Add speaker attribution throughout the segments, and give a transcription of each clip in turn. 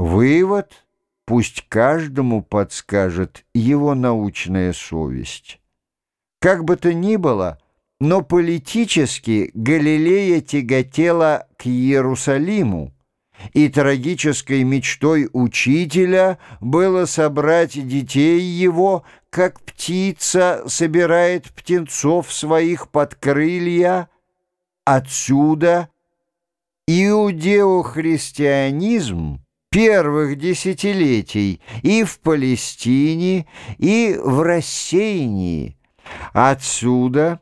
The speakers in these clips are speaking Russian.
Speaker 1: Вывод пусть каждому подскажет его научная совесть. Как бы то ни было, но политически Галилея тяготела к Иерусалиму, и трагической мечтой учителя было собрать детей его, как птица собирает птенцов своих под крылья. Отсюда иудеохристианизм первых десятилетий и в Палестине, и в рассеянии. Отсюда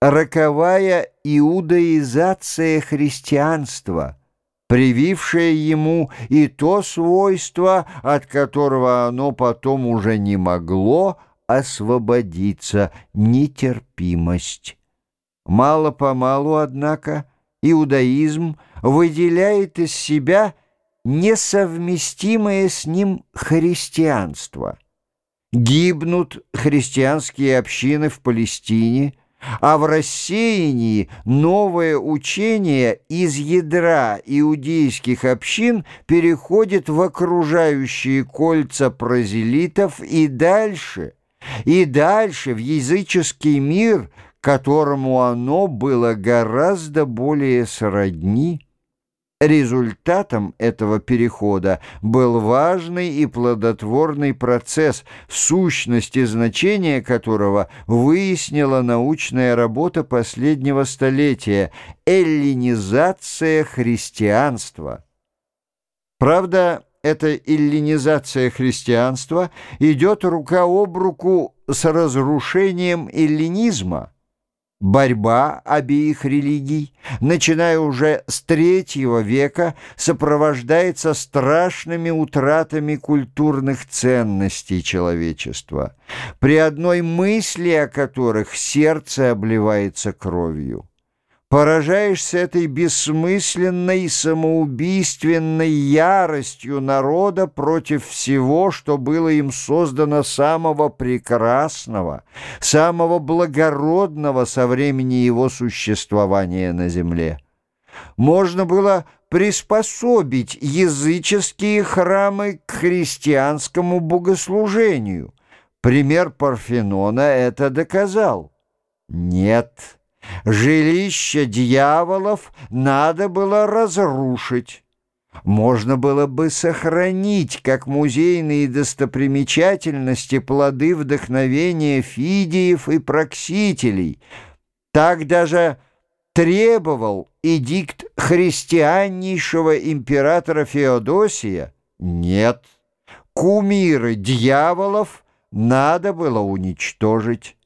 Speaker 1: роковая иудаизация христианства – привившее ему и то свойство, от которого оно потом уже не могло освободиться, нетерпимость. Мало-помалу, однако, иудаизм выделяет из себя несовместимое с ним христианство. Гибнут христианские общины в Палестине – а в рассеянии новое учение из ядра иудейских общин переходит в окружающие кольца прозелитов и дальше, и дальше в языческий мир, которому оно было гораздо более сродни. Результатом этого перехода был важный и плодотворный процесс, сущность и значение которого выяснила научная работа последнего столетия – эллинизация христианства. Правда, эта эллинизация христианства идет рука об руку с разрушением эллинизма – Борьба обеих религий, начиная уже с третьего века, сопровождается страшными утратами культурных ценностей человечества, при одной мысли о которых сердце обливается кровью поражаешься этой бессмысленной самоубийственной яростью народа против всего, что было им создано самого прекрасного, самого благородного со времени его существования на земле. Можно было приспособить языческие храмы к христианскому богослужению. Пример Парфенона это доказал. Нет, Жилище дьяволов надо было разрушить. Можно было бы сохранить, как музейные достопримечательности, плоды вдохновения фидиев и проксителей. Так даже требовал эдикт христианнейшего императора Феодосия. Нет, кумиры дьяволов надо было уничтожить.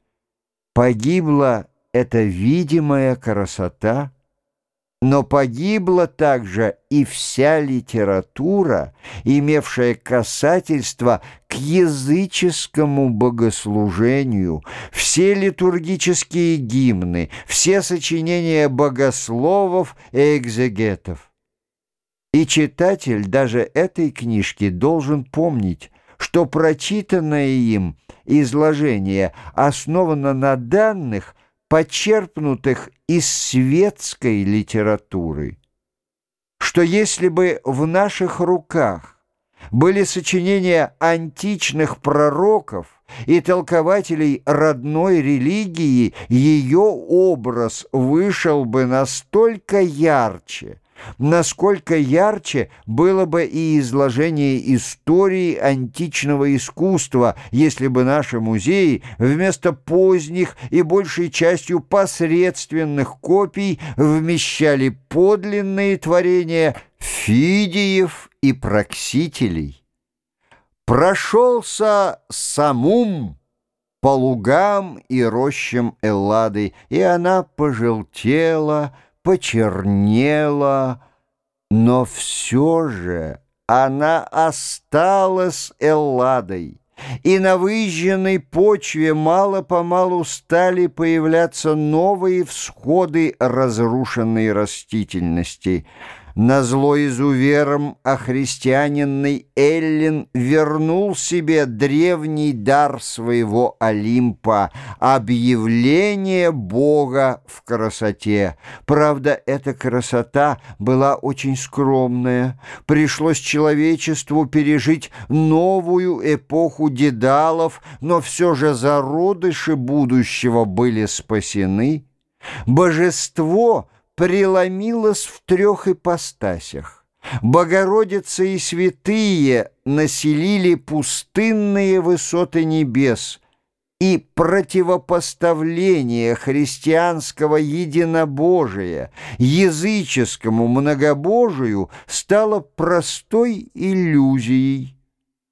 Speaker 1: Погибло это видимая красота, но погибла также и вся литература, имевшая касательство к языческому богослужению, все литургические гимны, все сочинения богословов и экзегетов. И читатель даже этой книжки должен помнить, что прочитанное им изложение основано на данных – почерпнутых из светской литературы, что если бы в наших руках были сочинения античных пророков и толкователей родной религии, ее образ вышел бы настолько ярче, насколько ярче было бы и изложение истории античного искусства, если бы наши музеи вместо поздних и большей частью посредственных копий вмещали подлинные творения фидиев и проксителей. Прошелся самум по лугам и рощам Эллады, и она пожелтела, почернела, но все же она осталась Элладой, и на выжженной почве мало-помалу стали появляться новые всходы разрушенной растительности. Назло изувером охристианенный Эллин вернул себе древний дар своего Олимпа — объявление Бога в красоте. Правда, эта красота была очень скромная. Пришлось человечеству пережить новую эпоху дедалов, но все же зародыши будущего были спасены. Божество — преломилась в трех ипостасях. Богородица и святые населили пустынные высоты небес, и противопоставление христианского единобожия языческому многобожию стало простой иллюзией.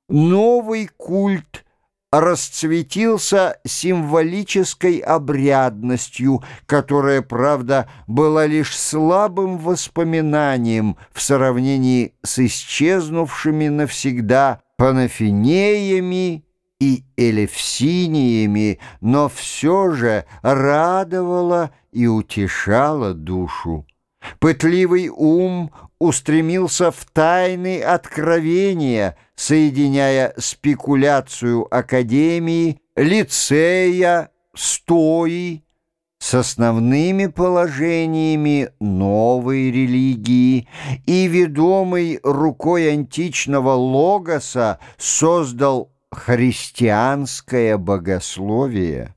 Speaker 1: Новый культ – расцветился символической обрядностью, которая, правда, была лишь слабым воспоминанием в сравнении с исчезнувшими навсегда панафинеями и элевсиниями, но все же радовала и утешала душу. Пытливый ум устремился в тайны откровения, соединяя спекуляцию академии, лицея, стои с основными положениями новой религии и, ведомый рукой античного логоса, создал христианское богословие.